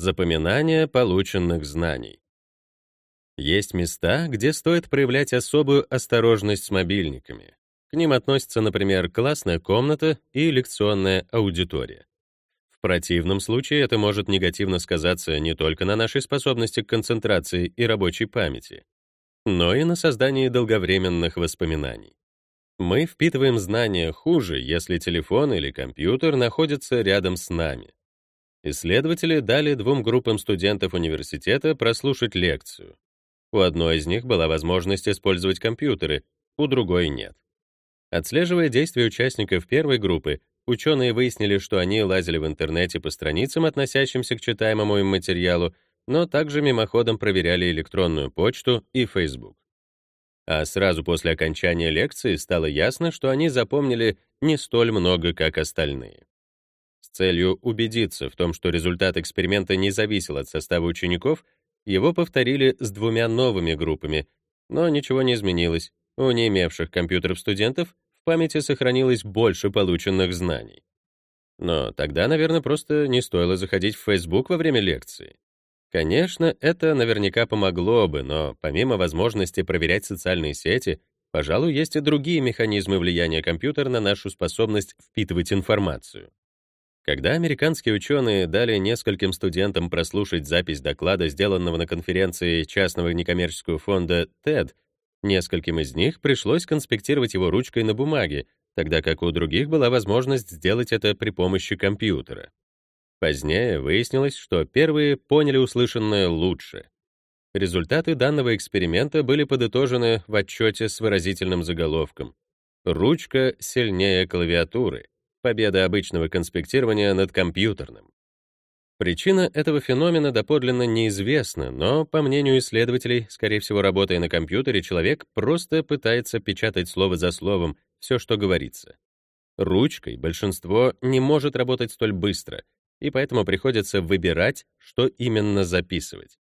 Запоминание полученных знаний. Есть места, где стоит проявлять особую осторожность с мобильниками. К ним относятся, например, классная комната и лекционная аудитория. В противном случае это может негативно сказаться не только на нашей способности к концентрации и рабочей памяти, но и на создании долговременных воспоминаний. Мы впитываем знания хуже, если телефон или компьютер находятся рядом с нами. Исследователи дали двум группам студентов университета прослушать лекцию. У одной из них была возможность использовать компьютеры, у другой нет. Отслеживая действия участников первой группы, ученые выяснили, что они лазили в интернете по страницам, относящимся к читаемому им материалу, но также мимоходом проверяли электронную почту и Facebook. А сразу после окончания лекции стало ясно, что они запомнили не столь много, как остальные. С целью убедиться в том, что результат эксперимента не зависел от состава учеников, его повторили с двумя новыми группами, но ничего не изменилось. У не имевших компьютеров студентов в памяти сохранилось больше полученных знаний. Но тогда, наверное, просто не стоило заходить в Facebook во время лекции. Конечно, это наверняка помогло бы, но помимо возможности проверять социальные сети, пожалуй, есть и другие механизмы влияния компьютера на нашу способность впитывать информацию. Когда американские ученые дали нескольким студентам прослушать запись доклада, сделанного на конференции частного некоммерческого фонда TED, нескольким из них пришлось конспектировать его ручкой на бумаге, тогда как у других была возможность сделать это при помощи компьютера. Позднее выяснилось, что первые поняли услышанное лучше. Результаты данного эксперимента были подытожены в отчете с выразительным заголовком «Ручка сильнее клавиатуры. Победа обычного конспектирования над компьютерным». Причина этого феномена доподлинно неизвестна, но, по мнению исследователей, скорее всего, работая на компьютере, человек просто пытается печатать слово за словом все, что говорится. Ручкой большинство не может работать столь быстро — и поэтому приходится выбирать, что именно записывать.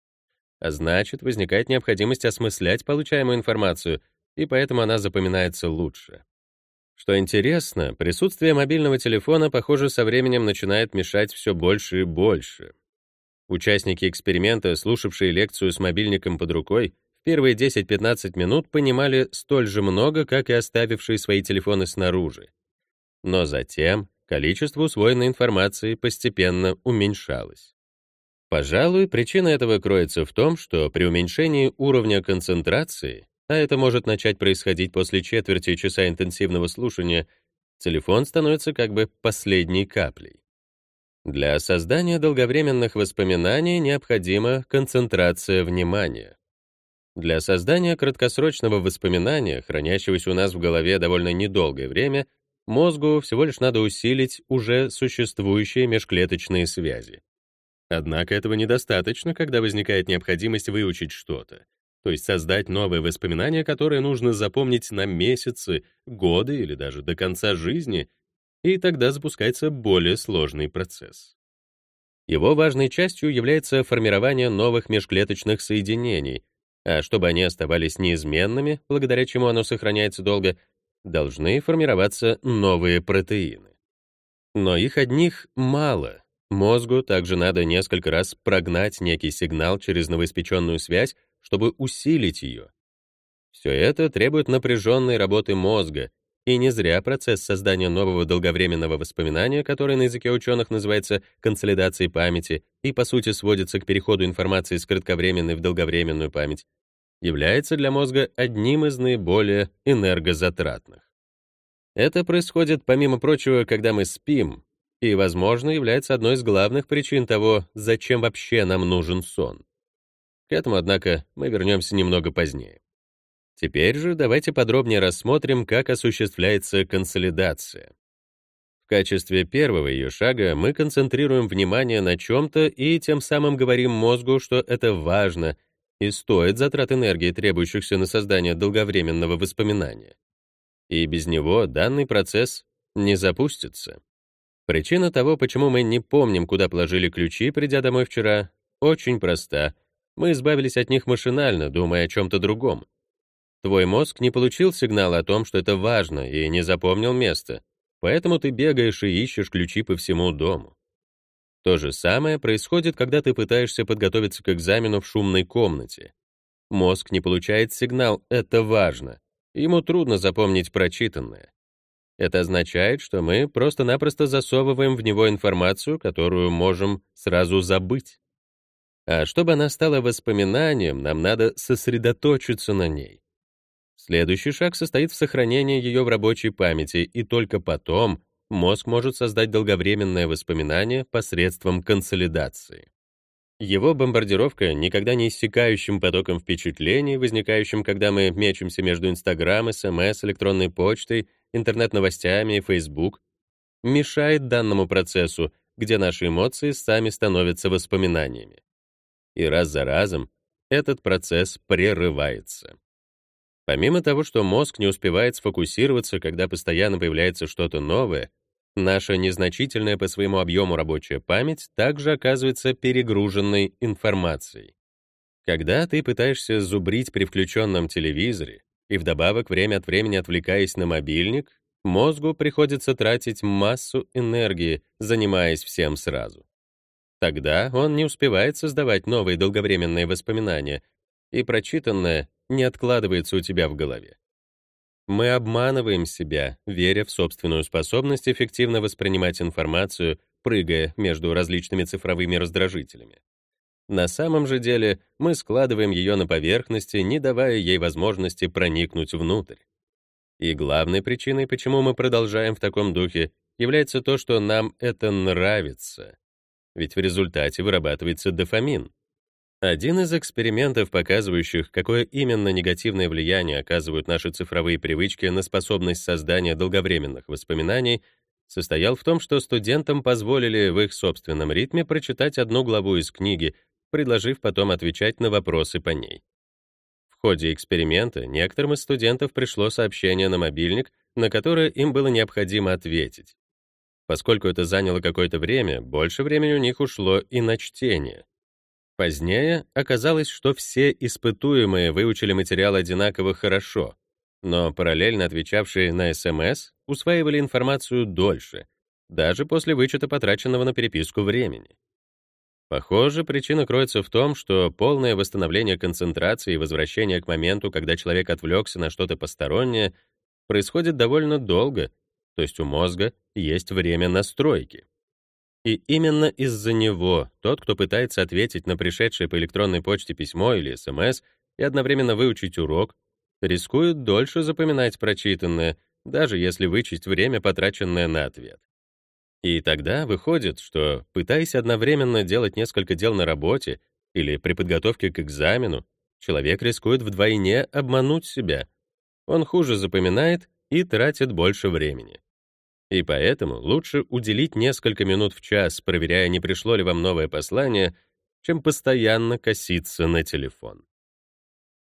А значит, возникает необходимость осмыслять получаемую информацию, и поэтому она запоминается лучше. Что интересно, присутствие мобильного телефона, похоже, со временем начинает мешать все больше и больше. Участники эксперимента, слушавшие лекцию с мобильником под рукой, в первые 10-15 минут понимали столь же много, как и оставившие свои телефоны снаружи. Но затем количество усвоенной информации постепенно уменьшалось. Пожалуй, причина этого кроется в том, что при уменьшении уровня концентрации, а это может начать происходить после четверти часа интенсивного слушания, телефон становится как бы последней каплей. Для создания долговременных воспоминаний необходима концентрация внимания. Для создания краткосрочного воспоминания, хранящегося у нас в голове довольно недолгое время, Мозгу всего лишь надо усилить уже существующие межклеточные связи. Однако этого недостаточно, когда возникает необходимость выучить что-то, то есть создать новые воспоминания, которые нужно запомнить на месяцы, годы или даже до конца жизни, и тогда запускается более сложный процесс. Его важной частью является формирование новых межклеточных соединений, а чтобы они оставались неизменными, благодаря чему оно сохраняется долго, должны формироваться новые протеины. Но их одних мало. Мозгу также надо несколько раз прогнать некий сигнал через новоиспеченную связь, чтобы усилить ее. Все это требует напряженной работы мозга, и не зря процесс создания нового долговременного воспоминания, который на языке ученых называется консолидацией памяти и по сути сводится к переходу информации с кратковременной в долговременную память, является для мозга одним из наиболее энергозатратных. Это происходит, помимо прочего, когда мы спим, и, возможно, является одной из главных причин того, зачем вообще нам нужен сон. К этому, однако, мы вернемся немного позднее. Теперь же давайте подробнее рассмотрим, как осуществляется консолидация. В качестве первого ее шага мы концентрируем внимание на чем-то и тем самым говорим мозгу, что это важно и стоит затрат энергии, требующихся на создание долговременного воспоминания. И без него данный процесс не запустится. Причина того, почему мы не помним, куда положили ключи, придя домой вчера, очень проста. Мы избавились от них машинально, думая о чем-то другом. Твой мозг не получил сигнал о том, что это важно, и не запомнил место, поэтому ты бегаешь и ищешь ключи по всему дому. То же самое происходит, когда ты пытаешься подготовиться к экзамену в шумной комнате. Мозг не получает сигнал «это важно», ему трудно запомнить прочитанное. Это означает, что мы просто-напросто засовываем в него информацию, которую можем сразу забыть. А чтобы она стала воспоминанием, нам надо сосредоточиться на ней. Следующий шаг состоит в сохранении ее в рабочей памяти, и только потом мозг может создать долговременное воспоминание посредством консолидации. Его бомбардировка никогда не иссякающим потоком впечатлений, возникающим, когда мы мечемся между Инстаграм, СМС, электронной почтой, интернет-новостями и Facebook, мешает данному процессу, где наши эмоции сами становятся воспоминаниями. И раз за разом этот процесс прерывается. Помимо того, что мозг не успевает сфокусироваться, когда постоянно появляется что-то новое, наша незначительная по своему объему рабочая память также оказывается перегруженной информацией. Когда ты пытаешься зубрить при включенном телевизоре и вдобавок время от времени отвлекаясь на мобильник, мозгу приходится тратить массу энергии, занимаясь всем сразу. Тогда он не успевает создавать новые долговременные воспоминания, и прочитанное не откладывается у тебя в голове. Мы обманываем себя, веря в собственную способность эффективно воспринимать информацию, прыгая между различными цифровыми раздражителями. На самом же деле мы складываем ее на поверхности, не давая ей возможности проникнуть внутрь. И главной причиной, почему мы продолжаем в таком духе, является то, что нам это нравится. Ведь в результате вырабатывается дофамин, один из экспериментов, показывающих, какое именно негативное влияние оказывают наши цифровые привычки на способность создания долговременных воспоминаний, состоял в том, что студентам позволили в их собственном ритме прочитать одну главу из книги, предложив потом отвечать на вопросы по ней. В ходе эксперимента некоторым из студентов пришло сообщение на мобильник, на которое им было необходимо ответить. Поскольку это заняло какое-то время, больше времени у них ушло и на чтение. Позднее оказалось, что все испытуемые выучили материал одинаково хорошо, но параллельно отвечавшие на СМС усваивали информацию дольше, даже после вычета потраченного на переписку времени. Похоже, причина кроется в том, что полное восстановление концентрации и возвращение к моменту, когда человек отвлекся на что-то постороннее, происходит довольно долго, то есть у мозга есть время настройки. И именно из-за него тот, кто пытается ответить на пришедшее по электронной почте письмо или СМС и одновременно выучить урок, рискует дольше запоминать прочитанное, даже если вычесть время, потраченное на ответ. И тогда выходит, что, пытаясь одновременно делать несколько дел на работе или при подготовке к экзамену, человек рискует вдвойне обмануть себя. Он хуже запоминает и тратит больше времени. И поэтому лучше уделить несколько минут в час, проверяя, не пришло ли вам новое послание, чем постоянно коситься на телефон.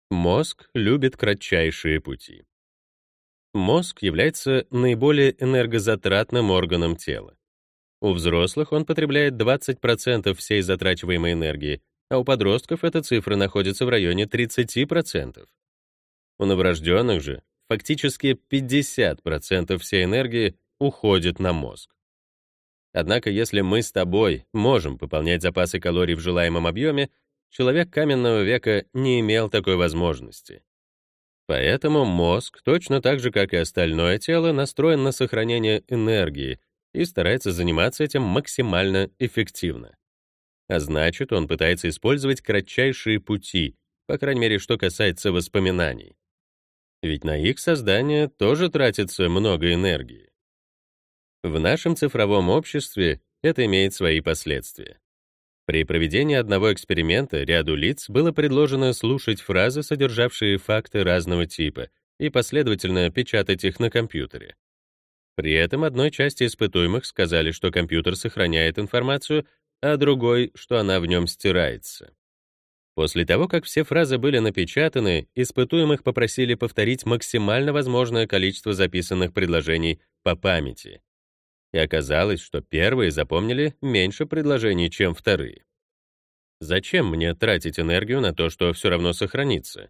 Мозг любит кратчайшие пути. Мозг является наиболее энергозатратным органом тела. У взрослых он потребляет 20% всей затрачиваемой энергии, а у подростков эта цифра находится в районе 30%. У новорожденных же фактически 50% всей энергии уходит на мозг. Однако, если мы с тобой можем пополнять запасы калорий в желаемом объеме, человек каменного века не имел такой возможности. Поэтому мозг, точно так же, как и остальное тело, настроен на сохранение энергии и старается заниматься этим максимально эффективно. А значит, он пытается использовать кратчайшие пути, по крайней мере, что касается воспоминаний. Ведь на их создание тоже тратится много энергии. В нашем цифровом обществе это имеет свои последствия. При проведении одного эксперимента ряду лиц было предложено слушать фразы, содержавшие факты разного типа, и последовательно печатать их на компьютере. При этом одной части испытуемых сказали, что компьютер сохраняет информацию, а другой, что она в нем стирается. После того, как все фразы были напечатаны, испытуемых попросили повторить максимально возможное количество записанных предложений по памяти и оказалось, что первые запомнили меньше предложений, чем вторые. Зачем мне тратить энергию на то, что все равно сохранится?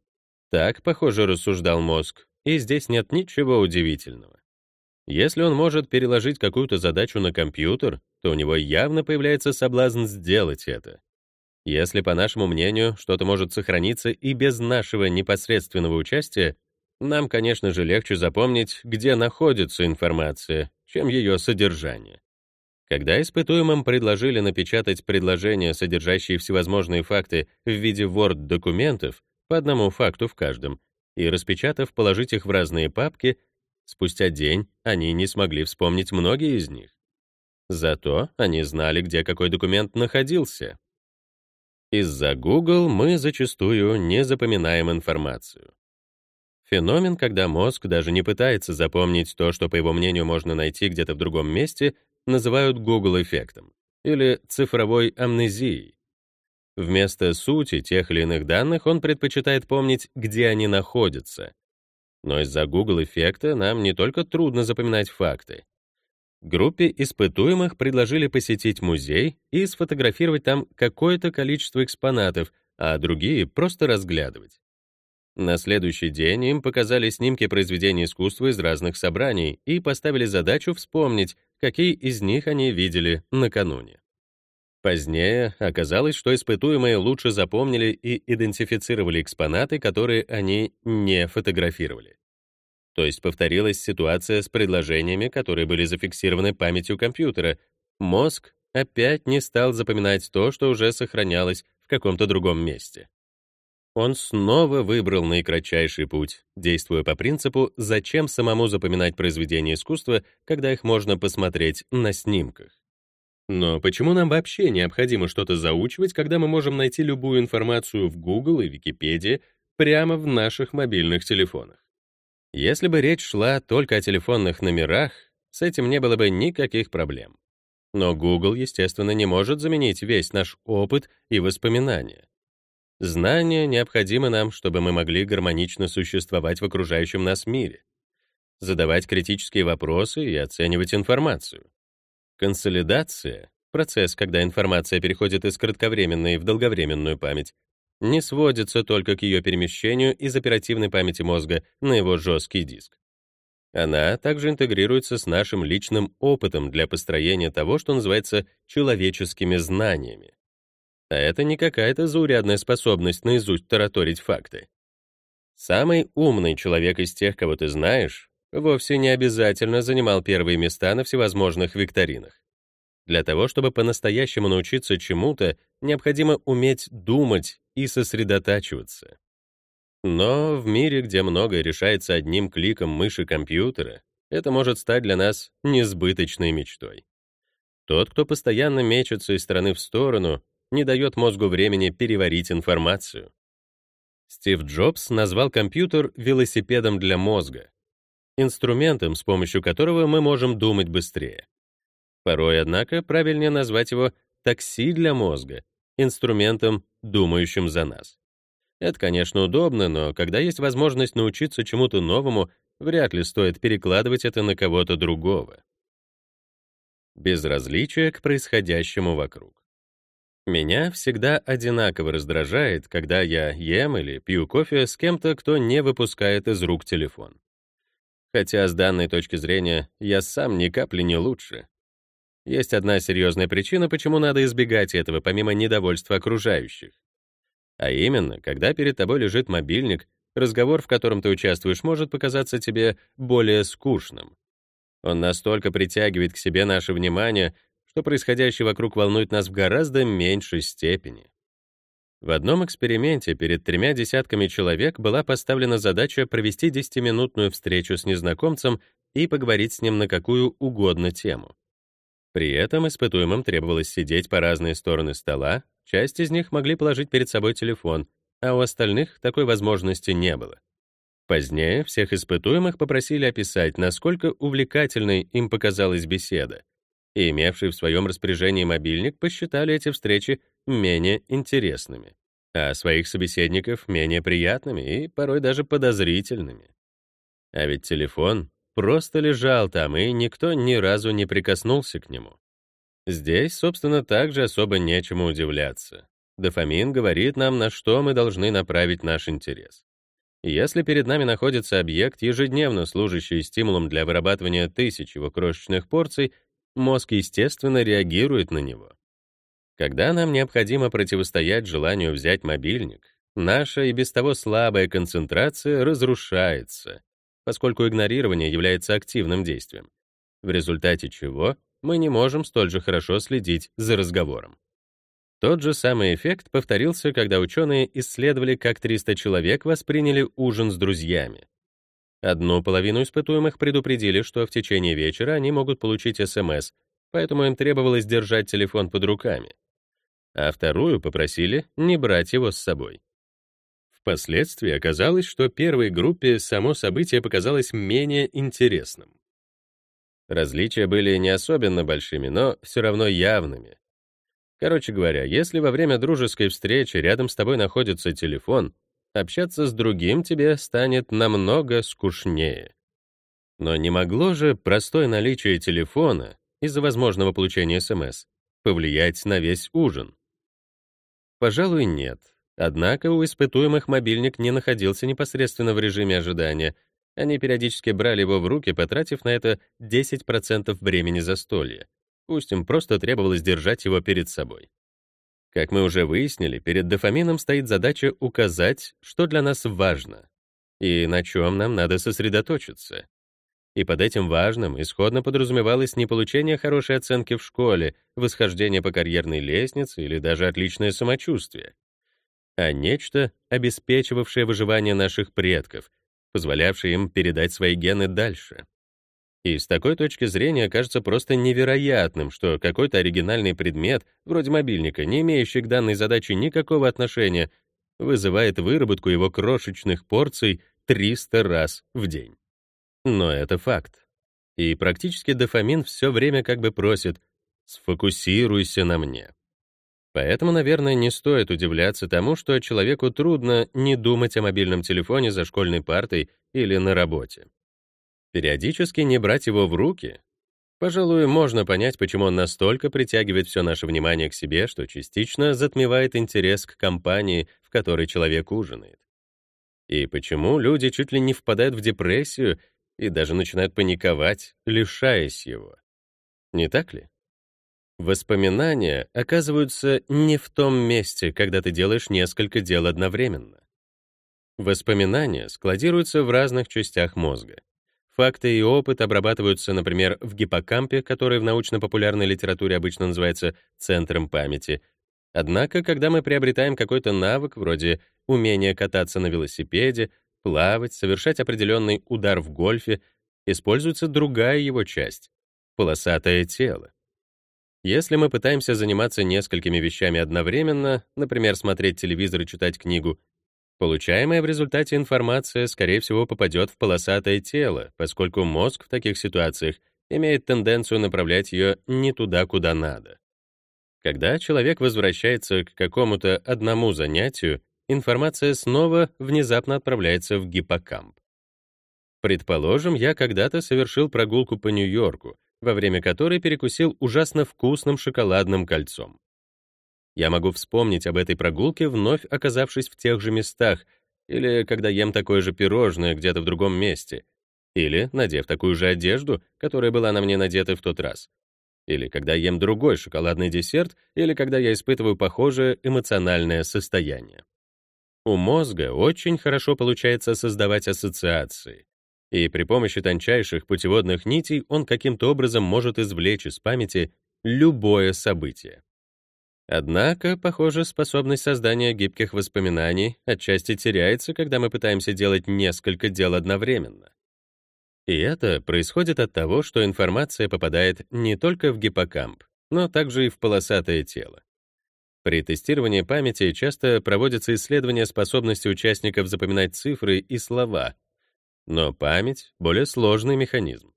Так, похоже, рассуждал мозг, и здесь нет ничего удивительного. Если он может переложить какую-то задачу на компьютер, то у него явно появляется соблазн сделать это. Если, по нашему мнению, что-то может сохраниться и без нашего непосредственного участия, нам, конечно же, легче запомнить, где находится информация, чем ее содержание. Когда испытуемым предложили напечатать предложения, содержащие всевозможные факты в виде Word-документов, по одному факту в каждом, и распечатав, положить их в разные папки, спустя день они не смогли вспомнить многие из них. Зато они знали, где какой документ находился. Из-за Google мы зачастую не запоминаем информацию. Феномен, когда мозг даже не пытается запомнить то, что, по его мнению, можно найти где-то в другом месте, называют Google-эффектом или цифровой амнезией. Вместо сути тех или иных данных он предпочитает помнить, где они находятся. Но из-за Google-эффекта нам не только трудно запоминать факты. Группе испытуемых предложили посетить музей и сфотографировать там какое-то количество экспонатов, а другие — просто разглядывать. На следующий день им показали снимки произведений искусства из разных собраний и поставили задачу вспомнить, какие из них они видели накануне. Позднее оказалось, что испытуемые лучше запомнили и идентифицировали экспонаты, которые они не фотографировали. То есть повторилась ситуация с предложениями, которые были зафиксированы памятью компьютера. Мозг опять не стал запоминать то, что уже сохранялось в каком-то другом месте. Он снова выбрал наикратчайший путь, действуя по принципу «зачем самому запоминать произведения искусства, когда их можно посмотреть на снимках?». Но почему нам вообще необходимо что-то заучивать, когда мы можем найти любую информацию в Google и Википедии прямо в наших мобильных телефонах? Если бы речь шла только о телефонных номерах, с этим не было бы никаких проблем. Но Google, естественно, не может заменить весь наш опыт и воспоминания. Знания необходимы нам, чтобы мы могли гармонично существовать в окружающем нас мире, задавать критические вопросы и оценивать информацию. Консолидация — процесс, когда информация переходит из кратковременной в долговременную память, не сводится только к ее перемещению из оперативной памяти мозга на его жесткий диск. Она также интегрируется с нашим личным опытом для построения того, что называется человеческими знаниями. А это не какая-то заурядная способность наизусть тараторить факты. Самый умный человек из тех, кого ты знаешь, вовсе не обязательно занимал первые места на всевозможных викторинах. Для того, чтобы по-настоящему научиться чему-то, необходимо уметь думать и сосредотачиваться. Но в мире, где многое решается одним кликом мыши компьютера, это может стать для нас несбыточной мечтой. Тот, кто постоянно мечется из стороны в сторону, не дает мозгу времени переварить информацию. Стив Джобс назвал компьютер велосипедом для мозга, инструментом, с помощью которого мы можем думать быстрее. Порой, однако, правильнее назвать его такси для мозга, инструментом, думающим за нас. Это, конечно, удобно, но когда есть возможность научиться чему-то новому, вряд ли стоит перекладывать это на кого-то другого. Безразличие к происходящему вокруг. Меня всегда одинаково раздражает, когда я ем или пью кофе с кем-то, кто не выпускает из рук телефон. Хотя с данной точки зрения я сам ни капли не лучше. Есть одна серьезная причина, почему надо избегать этого, помимо недовольства окружающих. А именно, когда перед тобой лежит мобильник, разговор, в котором ты участвуешь, может показаться тебе более скучным. Он настолько притягивает к себе наше внимание, что происходящее вокруг волнует нас в гораздо меньшей степени. В одном эксперименте перед тремя десятками человек была поставлена задача провести 10-минутную встречу с незнакомцем и поговорить с ним на какую угодно тему. При этом испытуемым требовалось сидеть по разные стороны стола, часть из них могли положить перед собой телефон, а у остальных такой возможности не было. Позднее всех испытуемых попросили описать, насколько увлекательной им показалась беседа, и имевший в своем распоряжении мобильник посчитали эти встречи менее интересными, а своих собеседников менее приятными и порой даже подозрительными. А ведь телефон просто лежал там, и никто ни разу не прикоснулся к нему. Здесь, собственно, также особо нечему удивляться. Дофамин говорит нам, на что мы должны направить наш интерес. Если перед нами находится объект, ежедневно служащий стимулом для вырабатывания тысяч его крошечных порций, мозг, естественно, реагирует на него. Когда нам необходимо противостоять желанию взять мобильник, наша и без того слабая концентрация разрушается, поскольку игнорирование является активным действием, в результате чего мы не можем столь же хорошо следить за разговором. Тот же самый эффект повторился, когда ученые исследовали, как 300 человек восприняли ужин с друзьями. Одну половину испытуемых предупредили, что в течение вечера они могут получить СМС, поэтому им требовалось держать телефон под руками. А вторую попросили не брать его с собой. Впоследствии оказалось, что первой группе само событие показалось менее интересным. Различия были не особенно большими, но все равно явными. Короче говоря, если во время дружеской встречи рядом с тобой находится телефон, общаться с другим тебе станет намного скучнее. Но не могло же простое наличие телефона из-за возможного получения СМС повлиять на весь ужин? Пожалуй, нет. Однако у испытуемых мобильник не находился непосредственно в режиме ожидания. Они периодически брали его в руки, потратив на это 10% времени застолья. Пусть им просто требовалось держать его перед собой. Как мы уже выяснили, перед дофамином стоит задача указать, что для нас важно и на чем нам надо сосредоточиться. И под этим важным исходно подразумевалось не получение хорошей оценки в школе, восхождение по карьерной лестнице или даже отличное самочувствие, а нечто, обеспечивавшее выживание наших предков, позволявшее им передать свои гены дальше. И с такой точки зрения кажется просто невероятным, что какой-то оригинальный предмет, вроде мобильника, не имеющий к данной задаче никакого отношения, вызывает выработку его крошечных порций 300 раз в день. Но это факт. И практически дофамин все время как бы просит «сфокусируйся на мне». Поэтому, наверное, не стоит удивляться тому, что человеку трудно не думать о мобильном телефоне за школьной партой или на работе. Периодически не брать его в руки? Пожалуй, можно понять, почему он настолько притягивает все наше внимание к себе, что частично затмевает интерес к компании, в которой человек ужинает. И почему люди чуть ли не впадают в депрессию и даже начинают паниковать, лишаясь его. Не так ли? Воспоминания оказываются не в том месте, когда ты делаешь несколько дел одновременно. Воспоминания складируются в разных частях мозга. Факты и опыт обрабатываются, например, в гиппокампе, который в научно-популярной литературе обычно называется центром памяти. Однако, когда мы приобретаем какой-то навык, вроде умения кататься на велосипеде, плавать, совершать определенный удар в гольфе, используется другая его часть — полосатое тело. Если мы пытаемся заниматься несколькими вещами одновременно, например, смотреть телевизор и читать книгу, Получаемая в результате информация, скорее всего, попадет в полосатое тело, поскольку мозг в таких ситуациях имеет тенденцию направлять ее не туда, куда надо. Когда человек возвращается к какому-то одному занятию, информация снова внезапно отправляется в гиппокамп. Предположим, я когда-то совершил прогулку по Нью-Йорку, во время которой перекусил ужасно вкусным шоколадным кольцом. Я могу вспомнить об этой прогулке, вновь оказавшись в тех же местах, или когда ем такое же пирожное где-то в другом месте, или надев такую же одежду, которая была на мне надета в тот раз, или когда ем другой шоколадный десерт, или когда я испытываю похожее эмоциональное состояние. У мозга очень хорошо получается создавать ассоциации, и при помощи тончайших путеводных нитей он каким-то образом может извлечь из памяти любое событие. Однако, похоже, способность создания гибких воспоминаний отчасти теряется, когда мы пытаемся делать несколько дел одновременно. И это происходит от того, что информация попадает не только в гиппокамп, но также и в полосатое тело. При тестировании памяти часто проводятся исследования способности участников запоминать цифры и слова, но память — более сложный механизм.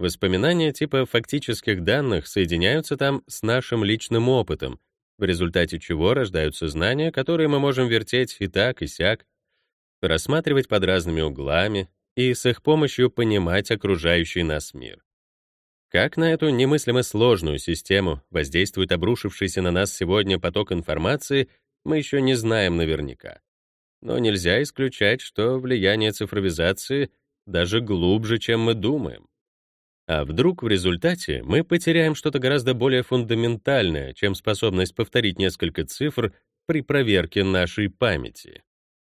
Воспоминания типа фактических данных соединяются там с нашим личным опытом, в результате чего рождаются знания, которые мы можем вертеть и так, и сяк, рассматривать под разными углами и с их помощью понимать окружающий нас мир. Как на эту немыслимо сложную систему воздействует обрушившийся на нас сегодня поток информации, мы еще не знаем наверняка. Но нельзя исключать, что влияние цифровизации даже глубже, чем мы думаем. А вдруг в результате мы потеряем что-то гораздо более фундаментальное, чем способность повторить несколько цифр при проверке нашей памяти?